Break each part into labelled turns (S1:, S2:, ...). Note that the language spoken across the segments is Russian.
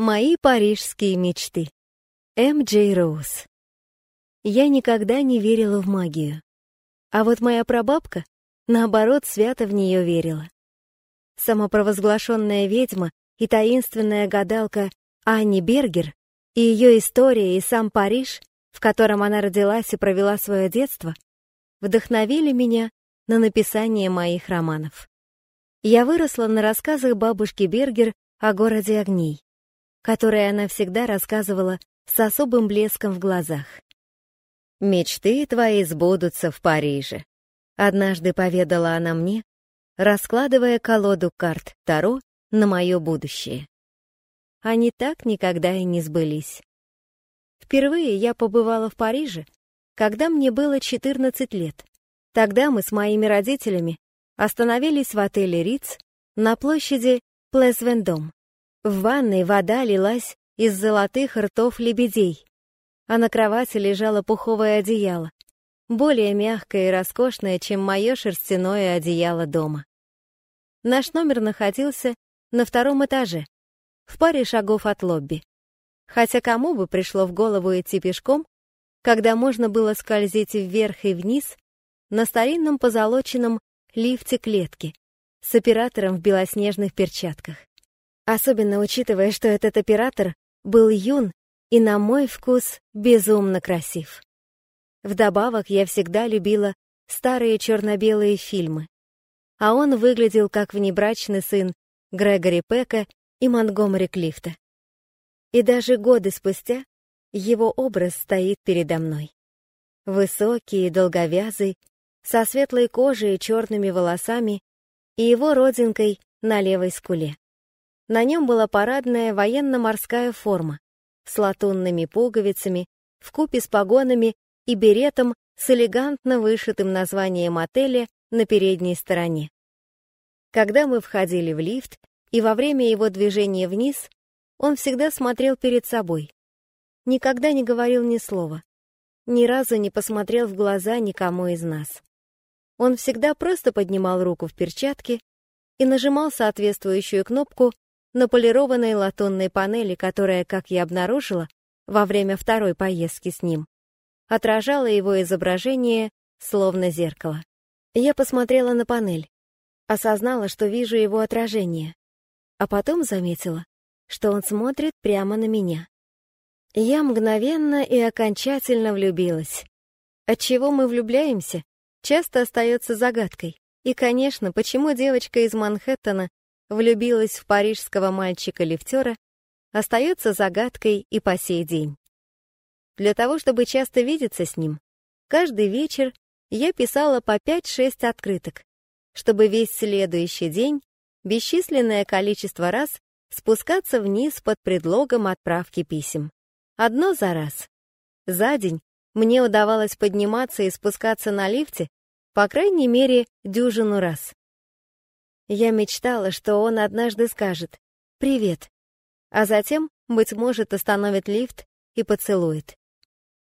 S1: Мои парижские мечты. М. Джей Роуз. Я никогда не верила в магию. А вот моя прабабка, наоборот, свято в нее верила. Самопровозглашенная ведьма и таинственная гадалка Анни Бергер и ее история и сам Париж, в котором она родилась и провела свое детство, вдохновили меня на написание моих романов. Я выросла на рассказах бабушки Бергер о городе огней, которые она всегда рассказывала с особым блеском в глазах. «Мечты твои сбудутся в Париже», — однажды поведала она мне, раскладывая колоду карт Таро на мое будущее. Они так никогда и не сбылись. Впервые я побывала в Париже, когда мне было 14 лет. Тогда мы с моими родителями остановились в отеле Риц на площади Плес-Вендом. В ванной вода лилась из золотых ртов лебедей, а на кровати лежало пуховое одеяло, более мягкое и роскошное, чем мое шерстяное одеяло дома. Наш номер находился на втором этаже, в паре шагов от лобби. Хотя кому бы пришло в голову идти пешком, когда можно было скользить вверх и вниз на старинном позолоченном лифте клетки с оператором в белоснежных перчатках. Особенно учитывая, что этот оператор был юн и, на мой вкус, безумно красив. Вдобавок, я всегда любила старые черно-белые фильмы, а он выглядел как внебрачный сын Грегори Пека и Монтгомери Клифта. И даже годы спустя его образ стоит передо мной. Высокий и долговязый, со светлой кожей и черными волосами и его родинкой на левой скуле. На нем была парадная военно-морская форма с латунными пуговицами, в купе с погонами и беретом с элегантно вышитым названием отеля на передней стороне. Когда мы входили в лифт, и во время его движения вниз, он всегда смотрел перед собой. Никогда не говорил ни слова. Ни разу не посмотрел в глаза никому из нас. Он всегда просто поднимал руку в перчатке и нажимал соответствующую кнопку на полированной латунной панели, которая, как я обнаружила, во время второй поездки с ним, отражала его изображение, словно зеркало. Я посмотрела на панель, осознала, что вижу его отражение, а потом заметила, что он смотрит прямо на меня. Я мгновенно и окончательно влюбилась. Отчего мы влюбляемся, часто остается загадкой. И, конечно, почему девочка из Манхэттена влюбилась в парижского мальчика-лифтера, остается загадкой и по сей день. Для того, чтобы часто видеться с ним, каждый вечер я писала по 5-6 открыток, чтобы весь следующий день бесчисленное количество раз спускаться вниз под предлогом отправки писем. Одно за раз. За день мне удавалось подниматься и спускаться на лифте, по крайней мере, дюжину раз. Я мечтала, что он однажды скажет «Привет», а затем, быть может, остановит лифт и поцелует.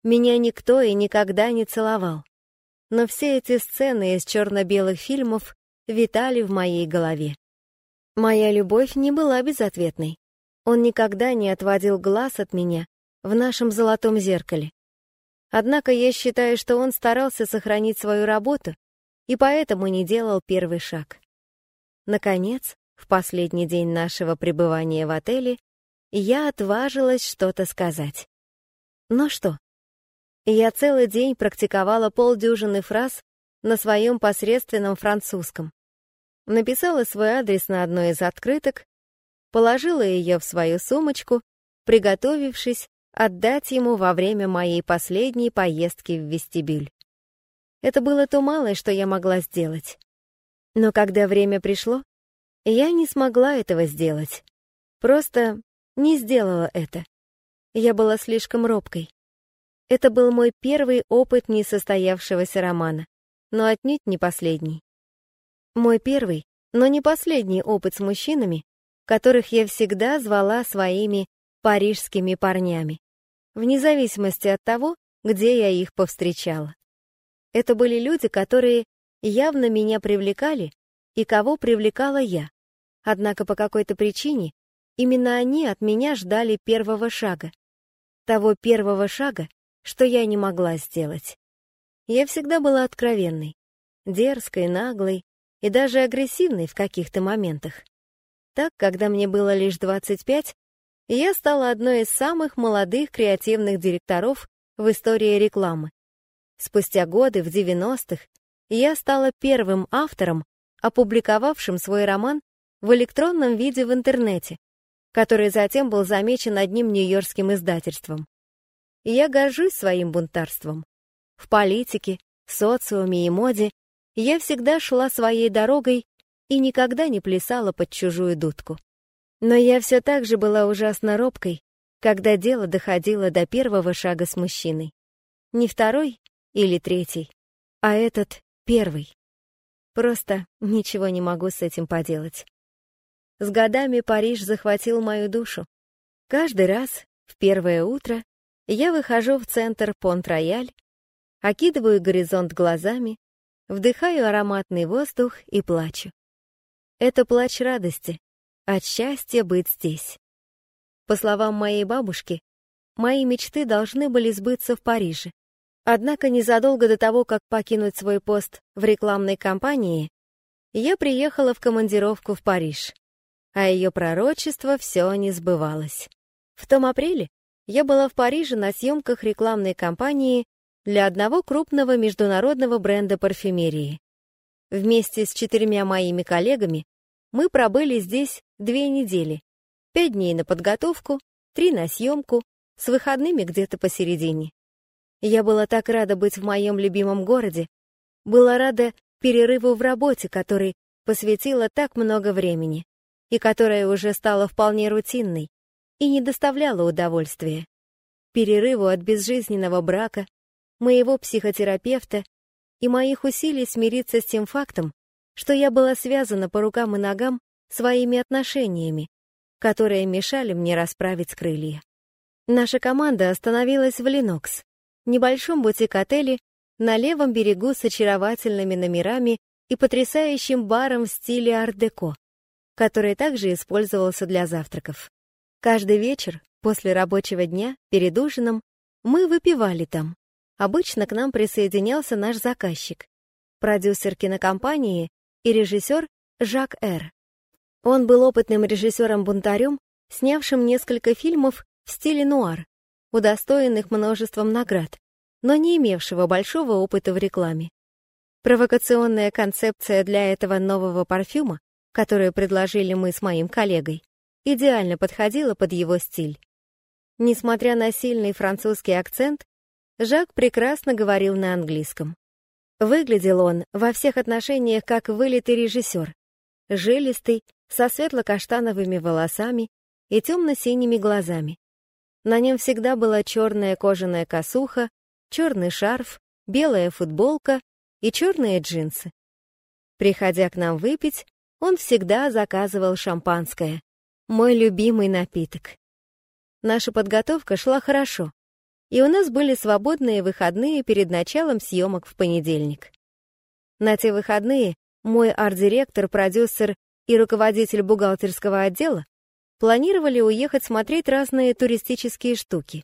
S1: Меня никто и никогда не целовал. Но все эти сцены из черно-белых фильмов витали в моей голове. Моя любовь не была безответной. Он никогда не отводил глаз от меня в нашем золотом зеркале. Однако я считаю, что он старался сохранить свою работу и поэтому не делал первый шаг. Наконец, в последний день нашего пребывания в отеле, я отважилась что-то сказать. Но что? Я целый день практиковала полдюжины фраз на своем посредственном французском. Написала свой адрес на одной из открыток, положила ее в свою сумочку, приготовившись отдать ему во время моей последней поездки в вестибюль. Это было то малое, что я могла сделать. Но когда время пришло, я не смогла этого сделать. Просто не сделала это. Я была слишком робкой. Это был мой первый опыт несостоявшегося романа, но отнюдь не последний. Мой первый, но не последний опыт с мужчинами, которых я всегда звала своими парижскими парнями, вне зависимости от того, где я их повстречала. Это были люди, которые явно меня привлекали и кого привлекала я. Однако по какой-то причине Именно они от меня ждали первого шага. Того первого шага, что я не могла сделать. Я всегда была откровенной, дерзкой, наглой и даже агрессивной в каких-то моментах. Так, когда мне было лишь 25, я стала одной из самых молодых креативных директоров в истории рекламы. Спустя годы, в 90-х, я стала первым автором, опубликовавшим свой роман в электронном виде в интернете, который затем был замечен одним нью-йоркским издательством. я горжусь своим бунтарством. В политике, социуме и моде я всегда шла своей дорогой и никогда не плясала под чужую дудку. Но я все так же была ужасно робкой, когда дело доходило до первого шага с мужчиной. Не второй или третий, а этот первый. Просто ничего не могу с этим поделать. С годами Париж захватил мою душу. Каждый раз, в первое утро, я выхожу в центр Понт-Рояль, окидываю горизонт глазами, вдыхаю ароматный воздух и плачу. Это плач радости, от счастья быть здесь. По словам моей бабушки, мои мечты должны были сбыться в Париже. Однако незадолго до того, как покинуть свой пост в рекламной кампании, я приехала в командировку в Париж а ее пророчество все не сбывалось. В том апреле я была в Париже на съемках рекламной кампании для одного крупного международного бренда парфюмерии. Вместе с четырьмя моими коллегами мы пробыли здесь две недели, пять дней на подготовку, три на съемку, с выходными где-то посередине. Я была так рада быть в моем любимом городе, была рада перерыву в работе, который посвятила так много времени и которая уже стала вполне рутинной и не доставляла удовольствия. Перерыву от безжизненного брака, моего психотерапевта и моих усилий смириться с тем фактом, что я была связана по рукам и ногам своими отношениями, которые мешали мне расправить крылья. Наша команда остановилась в Ленокс, небольшом бутик-отеле на левом берегу с очаровательными номерами и потрясающим баром в стиле ар-деко который также использовался для завтраков. Каждый вечер, после рабочего дня, перед ужином, мы выпивали там. Обычно к нам присоединялся наш заказчик, продюсер кинокомпании и режиссер Жак Эр. Он был опытным режиссером-бунтарем, снявшим несколько фильмов в стиле нуар, удостоенных множеством наград, но не имевшего большого опыта в рекламе. Провокационная концепция для этого нового парфюма которую предложили мы с моим коллегой, идеально подходила под его стиль. Несмотря на сильный французский акцент, Жак прекрасно говорил на английском. Выглядел он во всех отношениях как вылитый режиссер, жилистый, со светло-каштановыми волосами и темно-синими глазами. На нем всегда была черная кожаная косуха, черный шарф, белая футболка и черные джинсы. Приходя к нам выпить, он всегда заказывал шампанское, мой любимый напиток. Наша подготовка шла хорошо, и у нас были свободные выходные перед началом съемок в понедельник. На те выходные мой арт-директор, продюсер и руководитель бухгалтерского отдела планировали уехать смотреть разные туристические штуки.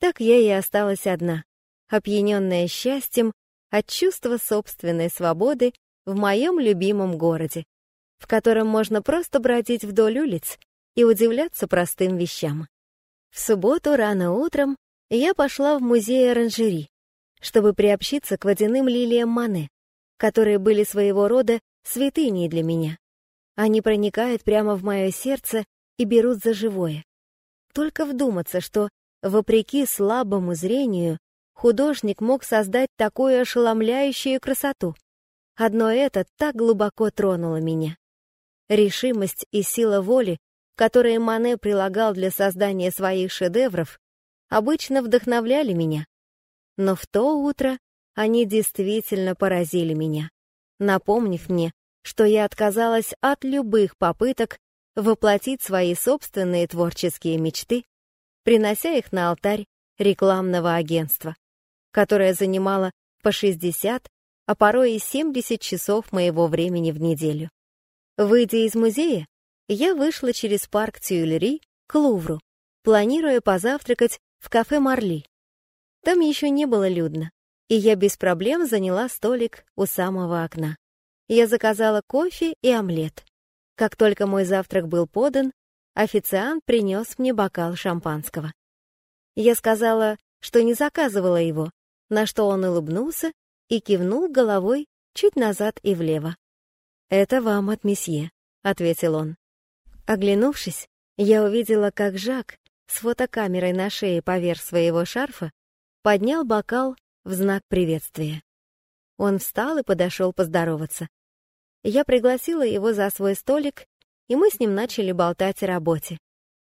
S1: Так я и осталась одна, опьяненная счастьем от чувства собственной свободы в моем любимом городе в котором можно просто бродить вдоль улиц и удивляться простым вещам. В субботу рано утром я пошла в музей оранжери, чтобы приобщиться к водяным лилиям Мане, которые были своего рода святыней для меня. Они проникают прямо в мое сердце и берут за живое. Только вдуматься, что, вопреки слабому зрению, художник мог создать такую ошеломляющую красоту. Одно это так глубоко тронуло меня. Решимость и сила воли, которые Мане прилагал для создания своих шедевров, обычно вдохновляли меня. Но в то утро они действительно поразили меня, напомнив мне, что я отказалась от любых попыток воплотить свои собственные творческие мечты, принося их на алтарь рекламного агентства, которое занимало по 60, а порой и 70 часов моего времени в неделю. Выйдя из музея, я вышла через парк Тюильри к Лувру, планируя позавтракать в кафе «Марли». Там еще не было людно, и я без проблем заняла столик у самого окна. Я заказала кофе и омлет. Как только мой завтрак был подан, официант принес мне бокал шампанского. Я сказала, что не заказывала его, на что он улыбнулся и кивнул головой чуть назад и влево. «Это вам от месье», — ответил он. Оглянувшись, я увидела, как Жак с фотокамерой на шее поверх своего шарфа поднял бокал в знак приветствия. Он встал и подошел поздороваться. Я пригласила его за свой столик, и мы с ним начали болтать о работе.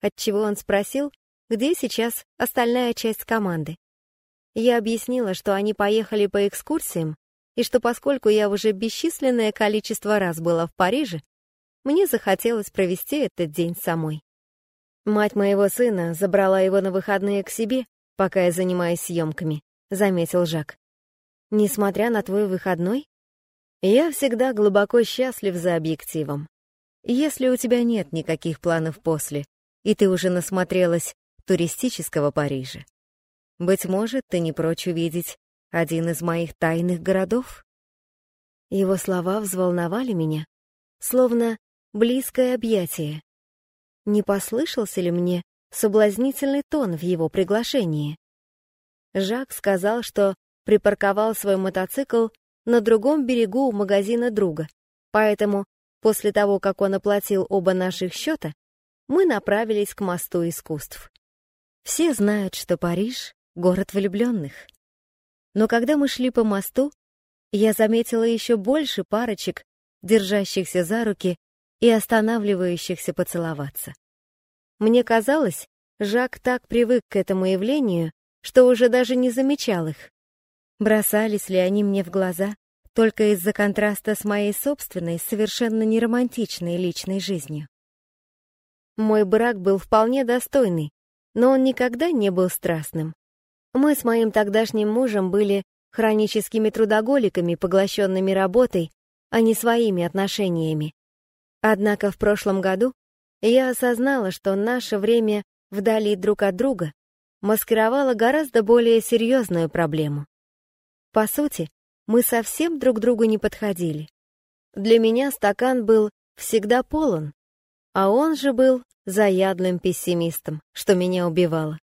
S1: Отчего он спросил, где сейчас остальная часть команды. Я объяснила, что они поехали по экскурсиям, и что поскольку я уже бесчисленное количество раз была в Париже, мне захотелось провести этот день самой. Мать моего сына забрала его на выходные к себе, пока я занимаюсь съемками, заметил Жак. Несмотря на твой выходной, я всегда глубоко счастлив за объективом. Если у тебя нет никаких планов после, и ты уже насмотрелась туристического Парижа, быть может, ты не прочь увидеть один из моих тайных городов? Его слова взволновали меня, словно близкое объятие. Не послышался ли мне соблазнительный тон в его приглашении? Жак сказал, что припарковал свой мотоцикл на другом берегу у магазина друга, поэтому после того, как он оплатил оба наших счета, мы направились к мосту искусств. Все знают, что Париж — город влюбленных. Но когда мы шли по мосту, я заметила еще больше парочек, держащихся за руки и останавливающихся поцеловаться. Мне казалось, Жак так привык к этому явлению, что уже даже не замечал их. Бросались ли они мне в глаза только из-за контраста с моей собственной, совершенно неромантичной личной жизнью? Мой брак был вполне достойный, но он никогда не был страстным. Мы с моим тогдашним мужем были хроническими трудоголиками, поглощенными работой, а не своими отношениями. Однако в прошлом году я осознала, что наше время вдали друг от друга маскировало гораздо более серьезную проблему. По сути, мы совсем друг другу не подходили. Для меня стакан был всегда полон, а он же был заядлым пессимистом, что меня убивало.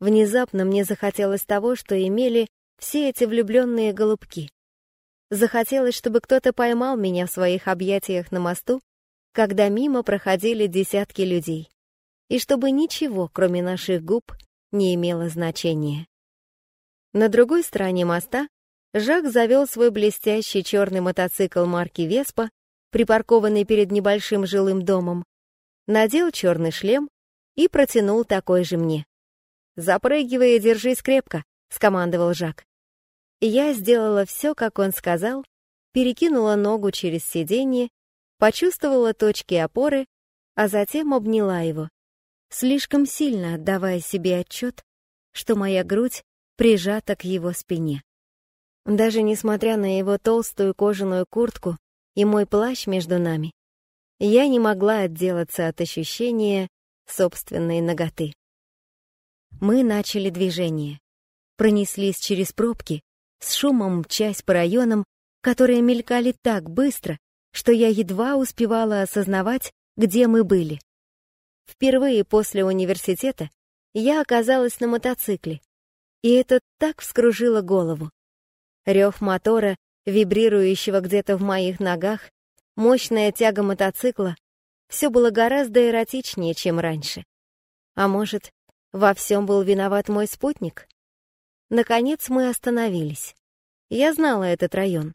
S1: Внезапно мне захотелось того, что имели все эти влюбленные голубки. Захотелось, чтобы кто-то поймал меня в своих объятиях на мосту, когда мимо проходили десятки людей, и чтобы ничего, кроме наших губ, не имело значения. На другой стороне моста Жак завел свой блестящий черный мотоцикл марки «Веспа», припаркованный перед небольшим жилым домом, надел черный шлем и протянул такой же мне. «Запрыгивай держись крепко», — скомандовал Жак. Я сделала все, как он сказал, перекинула ногу через сиденье, почувствовала точки опоры, а затем обняла его, слишком сильно отдавая себе отчет, что моя грудь прижата к его спине. Даже несмотря на его толстую кожаную куртку и мой плащ между нами, я не могла отделаться от ощущения собственной ноготы. Мы начали движение, пронеслись через пробки, с шумом мчась по районам, которые мелькали так быстро, что я едва успевала осознавать, где мы были. Впервые после университета я оказалась на мотоцикле, и это так вскружило голову. Рев мотора, вибрирующего где-то в моих ногах, мощная тяга мотоцикла — все было гораздо эротичнее, чем раньше. А может, во всем был виноват мой спутник? Наконец мы остановились. Я знала этот район.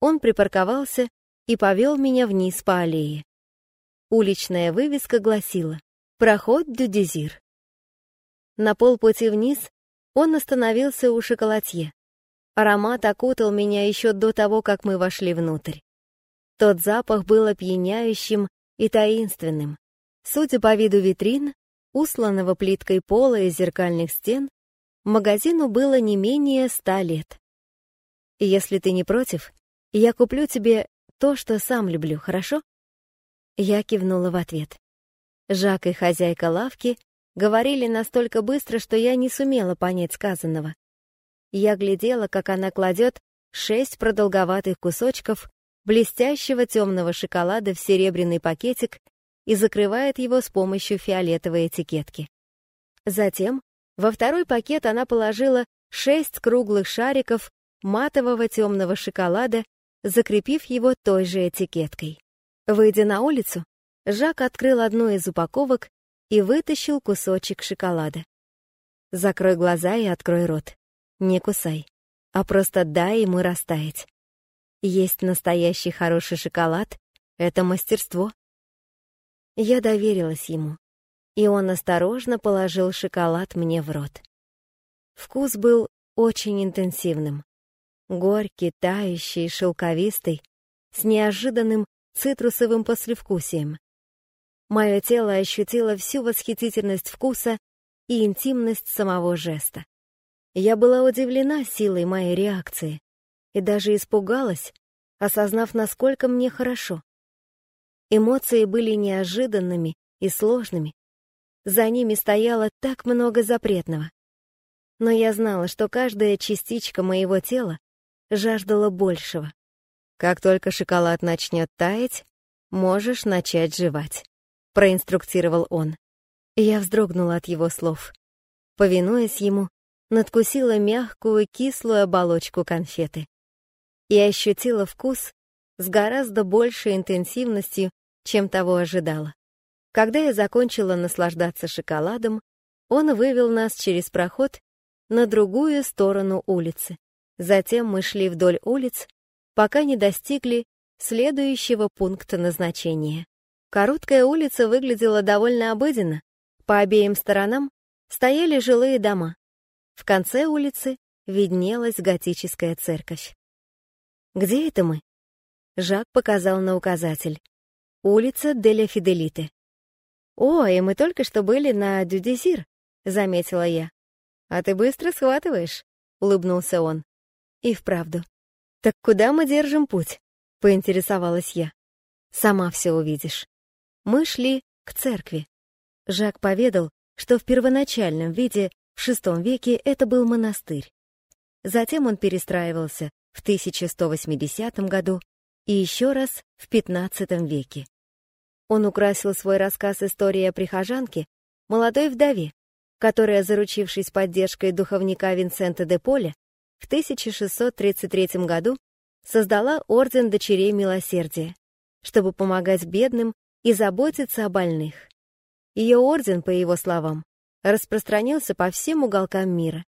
S1: Он припарковался и повел меня вниз по аллее. Уличная вывеска гласила «Проход Дюдезир». На полпути вниз он остановился у шоколадье. Аромат окутал меня еще до того, как мы вошли внутрь. Тот запах был опьяняющим и таинственным. Судя по виду витрин, усланного плиткой пола и зеркальных стен, магазину было не менее ста лет. Если ты не против, я куплю тебе то, что сам люблю, хорошо? Я кивнула в ответ. Жак и хозяйка лавки говорили настолько быстро, что я не сумела понять сказанного. Я глядела, как она кладет шесть продолговатых кусочков блестящего темного шоколада в серебряный пакетик и закрывает его с помощью фиолетовой этикетки. Затем во второй пакет она положила шесть круглых шариков матового темного шоколада, закрепив его той же этикеткой. Выйдя на улицу, Жак открыл одну из упаковок и вытащил кусочек шоколада. «Закрой глаза и открой рот. Не кусай, а просто дай ему растаять. Есть настоящий хороший шоколад — это мастерство». Я доверилась ему, и он осторожно положил шоколад мне в рот. Вкус был очень интенсивным. Горький, тающий, шелковистый, с неожиданным цитрусовым послевкусием. Мое тело ощутило всю восхитительность вкуса и интимность самого жеста. Я была удивлена силой моей реакции и даже испугалась, осознав, насколько мне хорошо. Эмоции были неожиданными и сложными. За ними стояло так много запретного. Но я знала, что каждая частичка моего тела жаждала большего. Как только шоколад начнет таять, можешь начать жевать, проинструктировал он. Я вздрогнула от его слов. Повинуясь ему, надкусила мягкую кислую оболочку конфеты и ощутила вкус с гораздо большей интенсивностью, чем того ожидала. Когда я закончила наслаждаться шоколадом, он вывел нас через проход на другую сторону улицы. Затем мы шли вдоль улиц, пока не достигли следующего пункта назначения. Короткая улица выглядела довольно обыденно. По обеим сторонам стояли жилые дома. В конце улицы виднелась готическая церковь. «Где это мы?» Жак показал на указатель. Улица Деля Фиделите. «О, и мы только что были на Дюдезир», — заметила я. «А ты быстро схватываешь», — улыбнулся он. «И вправду». «Так куда мы держим путь?» — поинтересовалась я. «Сама все увидишь». Мы шли к церкви. Жак поведал, что в первоначальном виде в VI веке это был монастырь. Затем он перестраивался в 1180 году и еще раз в XV веке. Он украсил свой рассказ «История прихожанки» молодой вдове, которая, заручившись поддержкой духовника Винсента де Поле, в 1633 году создала Орден Дочерей Милосердия, чтобы помогать бедным и заботиться о больных. Ее орден, по его словам, распространился по всем уголкам мира.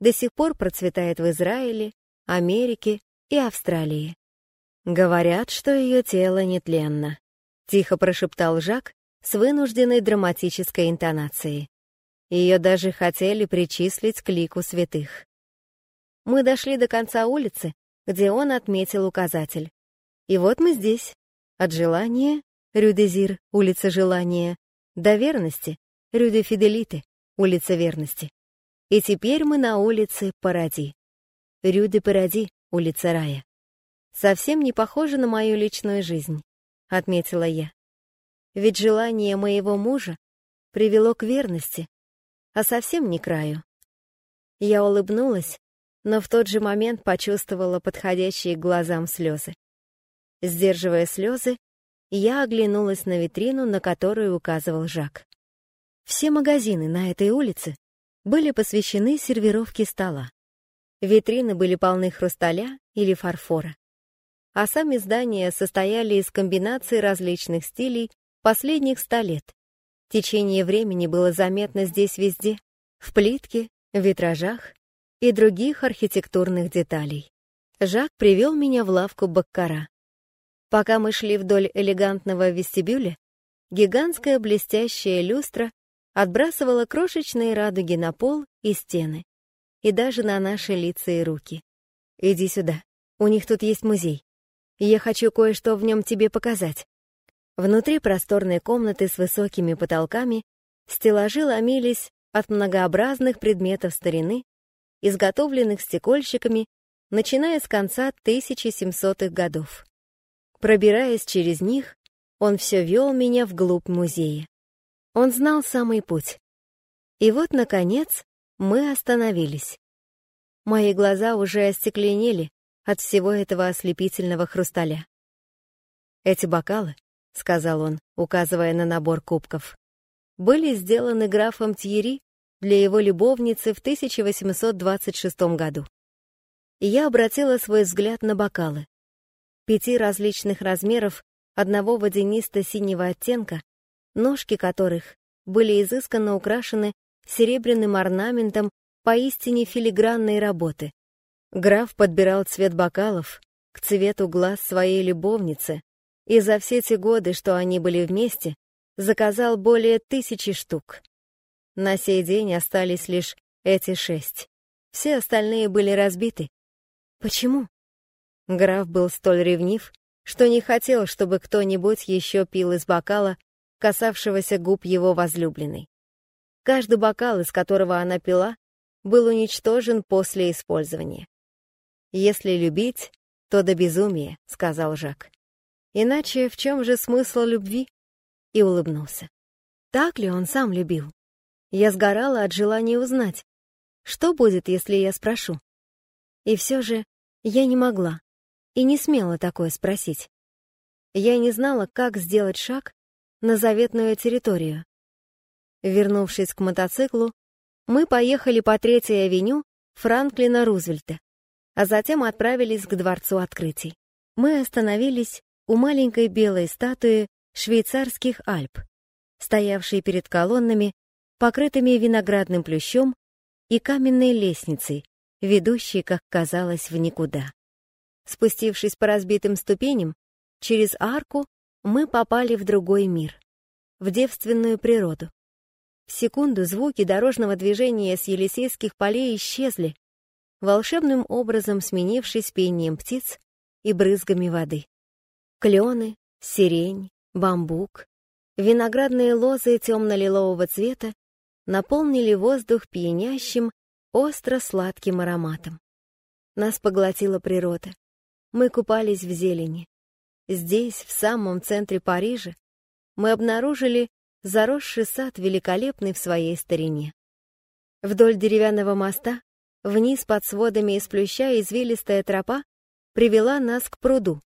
S1: До сих пор процветает в Израиле, Америке и Австралии. «Говорят, что ее тело нетленно», — тихо прошептал Жак с вынужденной драматической интонацией. Ее даже хотели причислить к лику святых. Мы дошли до конца улицы, где он отметил указатель. И вот мы здесь. От желания — Рюдезир, улица желания, до верности — Рюде Фиделиты, улица верности. И теперь мы на улице Паради. Рюде Паради, улица рая. Совсем не похоже на мою личную жизнь, отметила я. Ведь желание моего мужа привело к верности, а совсем не к раю. Я улыбнулась, но в тот же момент почувствовала подходящие к глазам слезы. Сдерживая слезы, я оглянулась на витрину, на которую указывал Жак. Все магазины на этой улице были посвящены сервировке стола. Витрины были полны хрусталя или фарфора а сами здания состояли из комбинации различных стилей последних ста лет. Течение времени было заметно здесь везде, в плитке, витражах и других архитектурных деталей. Жак привел меня в лавку Баккара. Пока мы шли вдоль элегантного вестибюля, гигантская блестящая люстра отбрасывала крошечные радуги на пол и стены, и даже на наши лица и руки. «Иди сюда, у них тут есть музей», я хочу кое-что в нем тебе показать. Внутри просторной комнаты с высокими потолками стеллажи ломились от многообразных предметов старины, изготовленных стекольщиками, начиная с конца 1700-х годов. Пробираясь через них, Он все вел меня вглубь музея. Он знал самый путь. И вот, наконец, мы остановились. Мои глаза уже остекленели от всего этого ослепительного хрусталя. «Эти бокалы», — сказал он, указывая на набор кубков, были сделаны графом Тьери для его любовницы в 1826 году. И я обратила свой взгляд на бокалы. Пяти различных размеров, одного водянисто-синего оттенка, ножки которых были изысканно украшены серебряным орнаментом поистине филигранной работы. Граф подбирал цвет бокалов к цвету глаз своей любовницы, и за все те годы, что они были вместе, заказал более тысячи штук. На сей день остались лишь эти шесть. Все остальные были разбиты. Почему? Граф был столь ревнив, что не хотел, чтобы кто-нибудь еще пил из бокала, касавшегося губ его возлюбленной. Каждый бокал, из которого она пила, был уничтожен после использования. «Если любить, то до безумия», — сказал Жак. «Иначе в чем же смысл любви?» И улыбнулся. Так ли он сам любил? Я сгорала от желания узнать, что будет, если я спрошу. И все же я не могла и не смела такое спросить. Я не знала, как сделать шаг на заветную территорию. Вернувшись к мотоциклу, мы поехали по Третьей авеню Франклина Рузвельта, а затем отправились к Дворцу открытий. Мы остановились у маленькой белой статуи швейцарских Альп, стоявшей перед колоннами, покрытыми виноградным плющом и каменной лестницей, ведущей, как казалось, в никуда. Спустившись по разбитым ступеням, через арку мы попали в другой мир, в девственную природу. В секунду звуки дорожного движения с Елисейских полей исчезли, волшебным образом сменившись пением птиц и брызгами воды. Клены, сирень, бамбук, виноградные лозы темно-лилового цвета наполнили воздух пьянящим, остро-сладким ароматом. Нас поглотила природа. Мы купались в зелени. Здесь, в самом центре Парижа, мы обнаружили заросший сад, великолепный в своей старине. Вдоль деревянного моста, вниз под сводами из плюща извилистая тропа привела нас к пруду,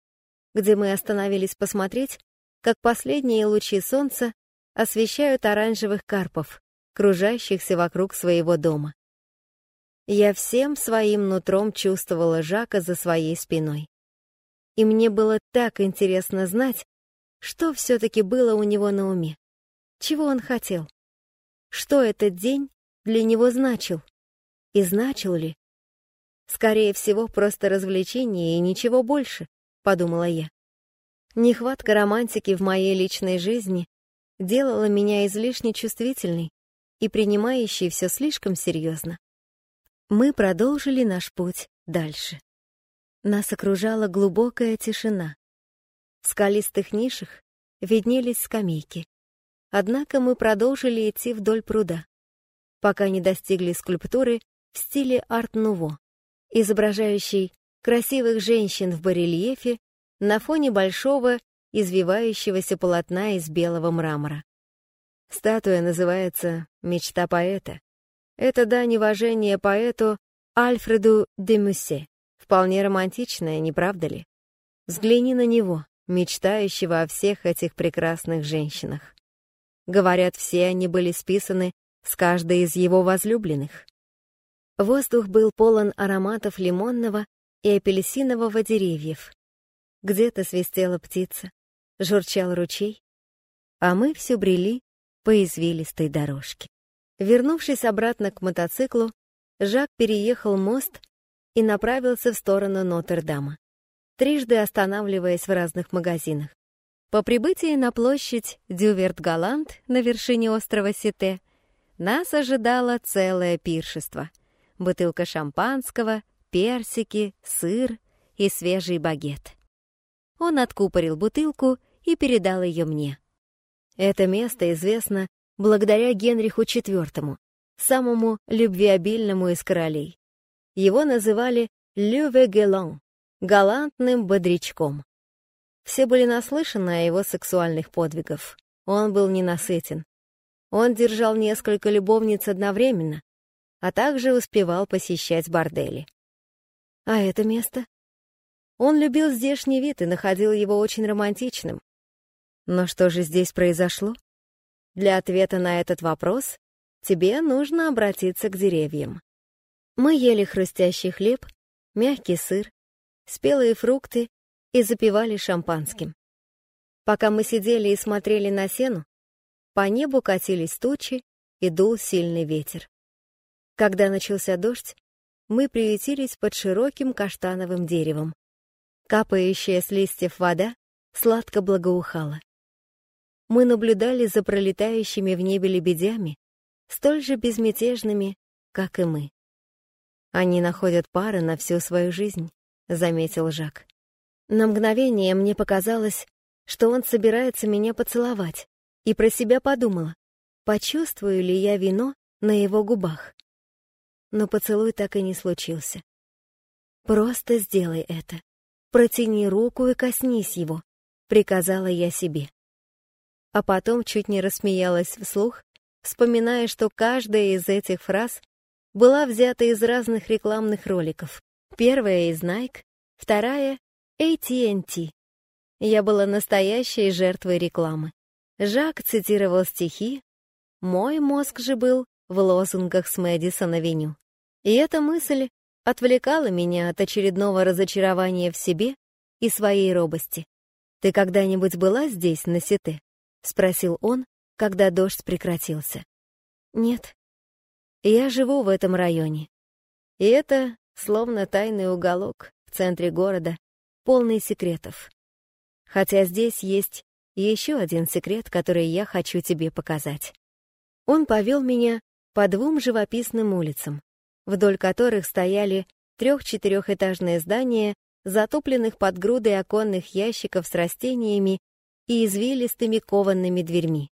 S1: где мы остановились посмотреть, как последние лучи солнца освещают оранжевых карпов, кружащихся вокруг своего дома. Я всем своим нутром чувствовала Жака за своей спиной. И мне было так интересно знать, что все-таки было у него на уме. Чего он хотел? Что этот день для него значил? И значил ли? Скорее всего, просто развлечение и ничего больше, подумала я. Нехватка романтики в моей личной жизни делала меня излишне чувствительной и принимающей все слишком серьезно. Мы продолжили наш путь дальше. Нас окружала глубокая тишина. В скалистых нишах виднелись скамейки. Однако мы продолжили идти вдоль пруда, пока не достигли скульптуры в стиле арт-нуво, изображающей красивых женщин в барельефе на фоне большого извивающегося полотна из белого мрамора. Статуя называется «Мечта поэта». Это дань уважения поэту Альфреду де Мюссе. Вполне романтичная, не правда ли? Взгляни на него, мечтающего о всех этих прекрасных женщинах. Говорят, все они были списаны с каждой из его возлюбленных. Воздух был полон ароматов лимонного и апельсинового деревьев. Где-то свистела птица, журчал ручей, а мы все брели по извилистой дорожке. Вернувшись обратно к мотоциклу, Жак переехал мост и направился в сторону Нотр-Дама, трижды останавливаясь в разных магазинах. По прибытии на площадь Дюверт-Галант на вершине острова Сите нас ожидало целое пиршество. Бутылка шампанского, персики, сыр и свежий багет. Он откупорил бутылку и передал ее мне. Это место известно благодаря Генриху IV, самому любвеобильному из королей. Его называли «Ле Вегелон» — галантным бодрячком. Все были наслышаны о его сексуальных подвигах. Он был ненасытен. Он держал несколько любовниц одновременно, а также успевал посещать бордели. А это место? Он любил здешний вид и находил его очень романтичным. Но что же здесь произошло? Для ответа на этот вопрос тебе нужно обратиться к деревьям. Мы ели хрустящий хлеб, мягкий сыр, спелые фрукты и запивали шампанским. Пока мы сидели и смотрели на сену, по небу катились тучи и дул сильный ветер. Когда начался дождь, мы приютились под широким каштановым деревом. Капающая с листьев вода сладко благоухала. Мы наблюдали за пролетающими в небе лебедями, столь же безмятежными, как и мы. «Они находят пары на всю свою жизнь», — заметил Жак. На мгновение мне показалось, что он собирается меня поцеловать, и про себя подумала, почувствую ли я вино на его губах. Но поцелуй так и не случился. «Просто сделай это. Протяни руку и коснись его», — приказала я себе. А потом чуть не рассмеялась вслух, вспоминая, что каждая из этих фраз была взята из разных рекламных роликов. Первая из Nike, вторая — AT&T. Я была настоящей жертвой рекламы. Жак цитировал стихи, мой мозг же был в лозунгах с Мэдисон-авеню. И эта мысль отвлекала меня от очередного разочарования в себе и своей робости. «Ты когда-нибудь была здесь, на Сите?» — спросил он, когда дождь прекратился. «Нет. Я живу в этом районе. И это словно тайный уголок в центре города, полный секретов. Хотя здесь есть еще один секрет, который я хочу тебе показать. Он повел меня по двум живописным улицам, вдоль которых стояли трех-четырехэтажные здания, затопленных под грудой оконных ящиков с растениями и извилистыми кованными дверьми.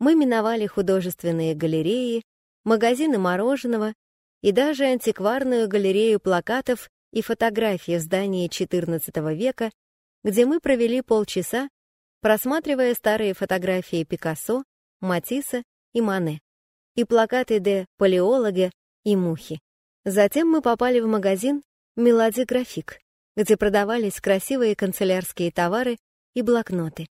S1: Мы миновали художественные галереи, магазины мороженого и даже антикварную галерею плакатов и фотографий в здании XIV века где мы провели полчаса, просматривая старые фотографии Пикассо, Матисса и Мане, и плакаты де Палеологе и Мухи. Затем мы попали в магазин «Мелоди График», где продавались красивые канцелярские товары и блокноты,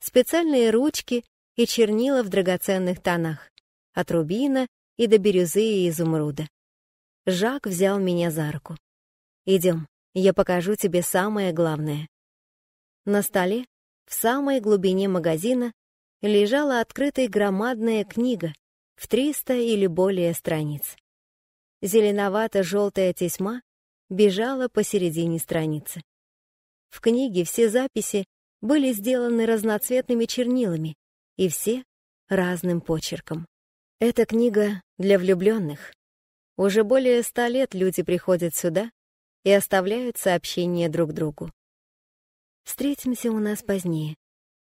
S1: специальные ручки и чернила в драгоценных тонах, от рубина и до бирюзы и изумруда. Жак взял меня за руку. «Идем, я покажу тебе самое главное». На столе, в самой глубине магазина, лежала открытая громадная книга в 300 или более страниц. Зеленовато-желтая тесьма бежала посередине страницы. В книге все записи были сделаны разноцветными чернилами, и все разным почерком. Эта книга для влюбленных. Уже более ста лет люди приходят сюда и оставляют сообщения друг другу. Встретимся у нас позднее.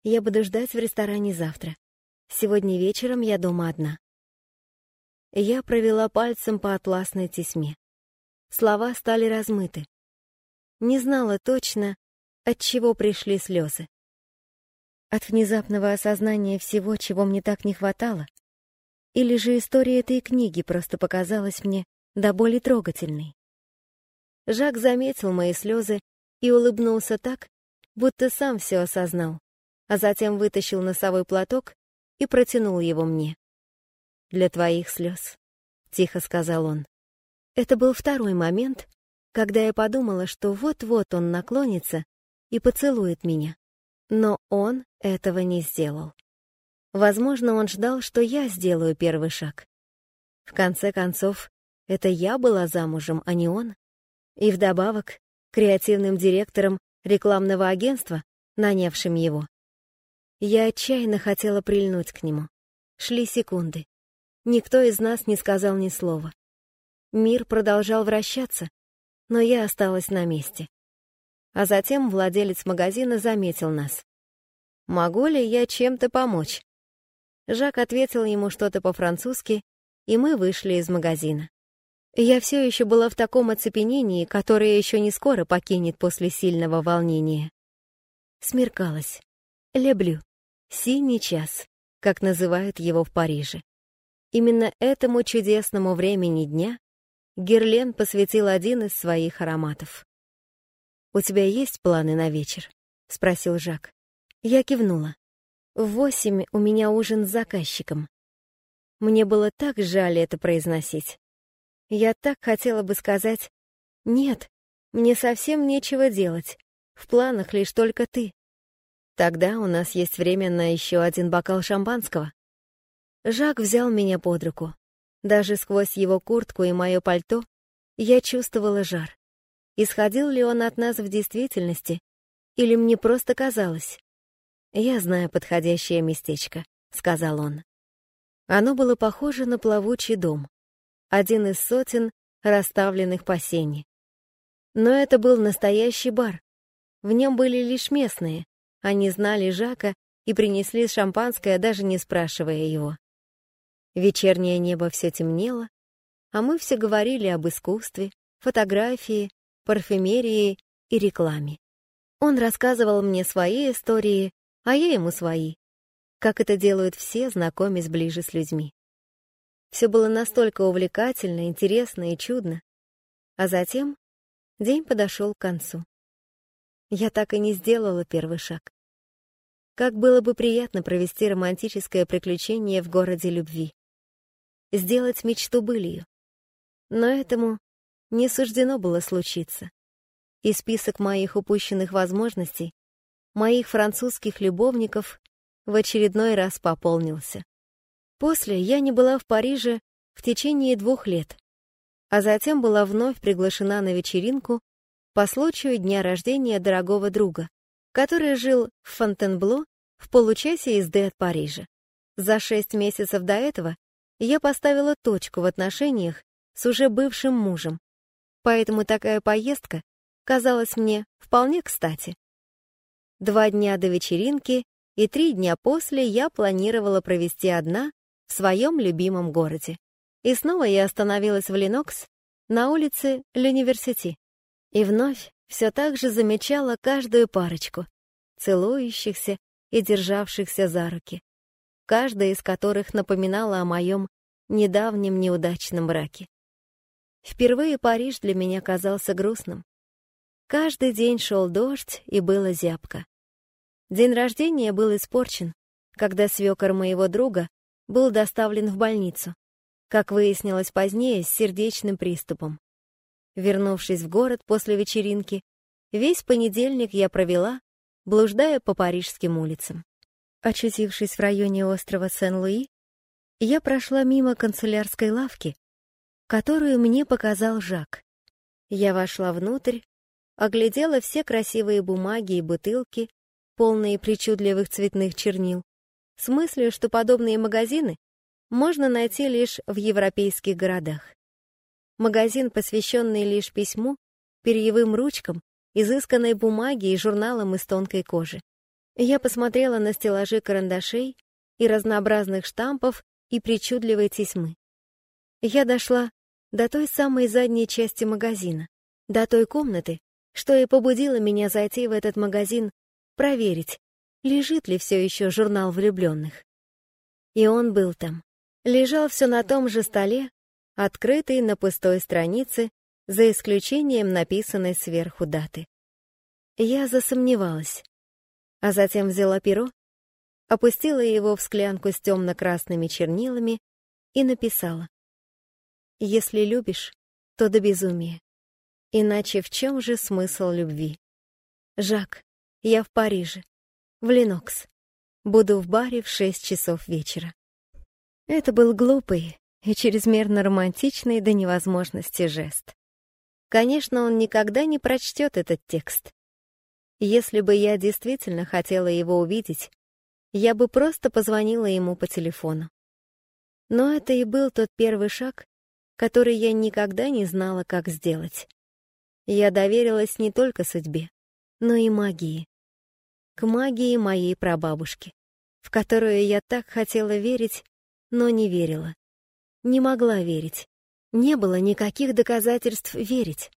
S1: Я буду ждать в ресторане завтра. Сегодня вечером я дома одна. Я провела пальцем по атласной тесьме. Слова стали размыты. Не знала точно, от чего пришли слезы. От внезапного осознания всего, чего мне так не хватало, или же история этой книги просто показалась мне до боли трогательной. Жак заметил мои слезы и улыбнулся так, будто сам все осознал, а затем вытащил носовой платок и протянул его мне. «Для твоих слез», — тихо сказал он. Это был второй момент, когда я подумала, что вот-вот он наклонится и поцелует меня. Но он этого не сделал. Возможно, он ждал, что я сделаю первый шаг. В конце концов, это я была замужем, а не он. И вдобавок, креативным директором рекламного агентства, нанявшим его. Я отчаянно хотела прильнуть к нему. Шли секунды. Никто из нас не сказал ни слова. Мир продолжал вращаться, но я осталась на месте. А затем владелец магазина заметил нас. «Могу ли я чем-то помочь?» Жак ответил ему что-то по-французски, и мы вышли из магазина. Я все еще была в таком оцепенении, которое еще не скоро покинет после сильного волнения. смеркалось. Леблю. Синий час, как называют его в Париже. Именно этому чудесному времени дня Герлен посвятил один из своих ароматов. «У тебя есть планы на вечер?» — спросил Жак. Я кивнула. В восемь у меня ужин с заказчиком. Мне было так жаль это произносить. Я так хотела бы сказать «Нет, мне совсем нечего делать, в планах лишь только ты». Тогда у нас есть время на еще один бокал шампанского. Жак взял меня под руку. Даже сквозь его куртку и мое пальто я чувствовала жар. Исходил ли он от нас в действительности, или мне просто казалось? «Я знаю подходящее местечко», — сказал он. Оно было похоже на плавучий дом, один из сотен, расставленных по сене. Но это был настоящий бар. В нем были лишь местные. Они знали Жака и принесли шампанское, даже не спрашивая его. Вечернее небо все темнело, а мы все говорили об искусстве, фотографии, парфюмерии и рекламе. Он рассказывал мне свои истории, а я ему свои, как это делают все, знакомясь ближе с людьми. Все было настолько увлекательно, интересно и чудно. А затем день подошел к концу. Я так и не сделала первый шаг. Как было бы приятно провести романтическое приключение в городе любви. Сделать мечту былью. Но этому не суждено было случиться. И список моих упущенных возможностей моих французских любовников в очередной раз пополнился. После я не была в Париже в течение двух лет, а затем была вновь приглашена на вечеринку по случаю дня рождения дорогого друга, который жил в Фонтенбло в получасе езды от Парижа. За шесть месяцев до этого я поставила точку в отношениях с уже бывшим мужем, поэтому такая поездка казалась мне вполне кстати. Два дня до вечеринки и три дня после я планировала провести одна в своем любимом городе. И снова я остановилась в Ленокс на улице L'University. И вновь все так же замечала каждую парочку, целующихся и державшихся за руки, каждая из которых напоминала о моем недавнем неудачном браке. Впервые Париж для меня казался грустным. Каждый день шел дождь и было зябко. День рождения был испорчен, когда свекор моего друга был доставлен в больницу, как выяснилось позднее, с сердечным приступом. Вернувшись в город после вечеринки, весь понедельник я провела, блуждая по парижским улицам. Очутившись в районе острова Сен-Луи, я прошла мимо канцелярской лавки, которую мне показал Жак. Я вошла внутрь оглядела все красивые бумаги и бутылки, полные причудливых цветных чернил, с мыслью, что подобные магазины можно найти лишь в европейских городах. Магазин, посвященный лишь письму, перьевым ручкам, изысканной бумаге и журналам из тонкой кожи. Я посмотрела на стеллажи карандашей и разнообразных штампов и причудливой тесьмы. Я дошла до той самой задней части магазина, до той комнаты, что и побудило меня зайти в этот магазин проверить, лежит ли все еще журнал влюбленных. И он был там. Лежал все на том же столе, открытый на пустой странице, за исключением написанной сверху даты. Я засомневалась, а затем взяла перо, опустила его в склянку с темно-красными чернилами и написала. «Если любишь, то до безумия. Иначе в чем же смысл любви? Жак, я в Париже, в Ленокс. Буду в баре в шесть часов вечера. Это был глупый и чрезмерно романтичный до невозможности жест. Конечно, он никогда не прочтет этот текст. Если бы я действительно хотела его увидеть, я бы просто позвонила ему по телефону. Но это и был тот первый шаг, который я никогда не знала, как сделать. Я доверилась не только судьбе, но и магии. К магии моей прабабушки, в которую я так хотела верить, но не верила. Не могла верить. Не было никаких доказательств верить.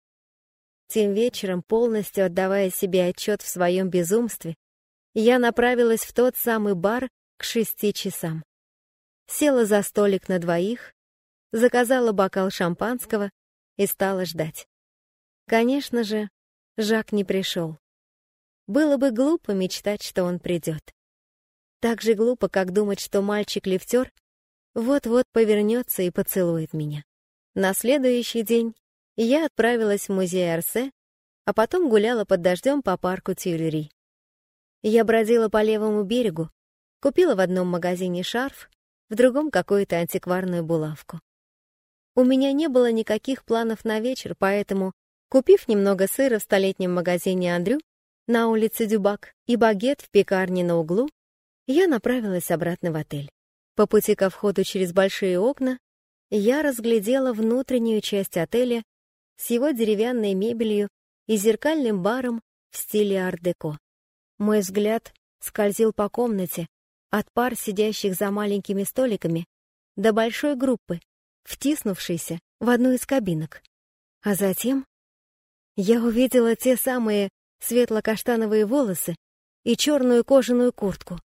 S1: Тем вечером, полностью отдавая себе отчет в своем безумстве, я направилась в тот самый бар к шести часам. Села за столик на двоих, заказала бокал шампанского и стала ждать. Конечно же, Жак не пришел. Было бы глупо мечтать, что он придет. Так же глупо, как думать, что мальчик-лифтер вот-вот повернется и поцелует меня. На следующий день я отправилась в музей Арсе, а потом гуляла под дождем по парку Тюильри. Я бродила по левому берегу, купила в одном магазине шарф, в другом какую-то антикварную булавку. У меня не было никаких планов на вечер, поэтому, купив немного сыра в столетнем магазине Андрю на улице Дюбак и багет в пекарне на углу, я направилась обратно в отель. По пути ко входу через большие окна я разглядела внутреннюю часть отеля с его деревянной мебелью и зеркальным баром в стиле ар-деко. Мой взгляд скользил по комнате, от пар, сидящих за маленькими столиками, до большой группы, втиснувшейся в одну из кабинок. А затем я увидела те самые светло-каштановые волосы и черную кожаную куртку.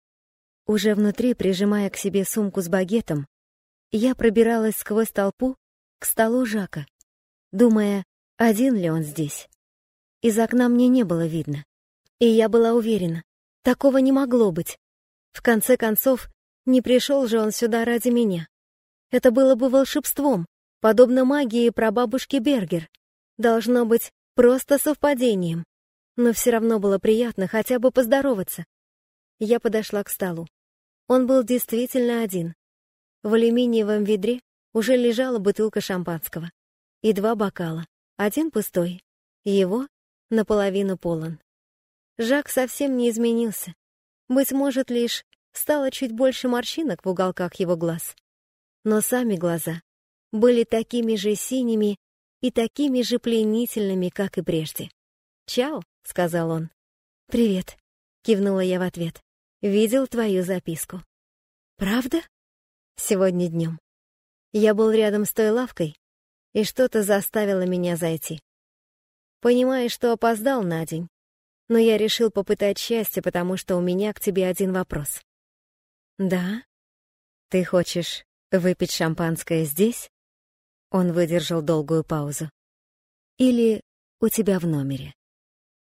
S1: Уже внутри, прижимая к себе сумку с багетом, я пробиралась сквозь толпу к столу Жака, думая, один ли он здесь. Из окна мне не было видно. И я была уверена, такого не могло быть. В конце концов, не пришел же он сюда ради меня. Это было бы волшебством, подобно магии прабабушки Бергер. Должно быть просто совпадением. Но все равно было приятно хотя бы поздороваться. Я подошла к столу. Он был действительно один. В алюминиевом ведре уже лежала бутылка шампанского. И два бокала. Один пустой. Его наполовину полон. Жак совсем не изменился. Быть может, лишь стало чуть больше морщинок в уголках его глаз. Но сами глаза были такими же синими и такими же пленительными, как и прежде. «Чао», — сказал он. «Привет», — кивнула я в ответ. «Видел твою записку». «Правда?» «Сегодня днем. Я был рядом с той лавкой, и что-то заставило меня зайти. Понимаю, что опоздал на день, но я решил попытать счастье, потому что у меня к тебе один вопрос. Да? Ты хочешь выпить шампанское здесь? Он выдержал долгую паузу. Или у тебя в номере?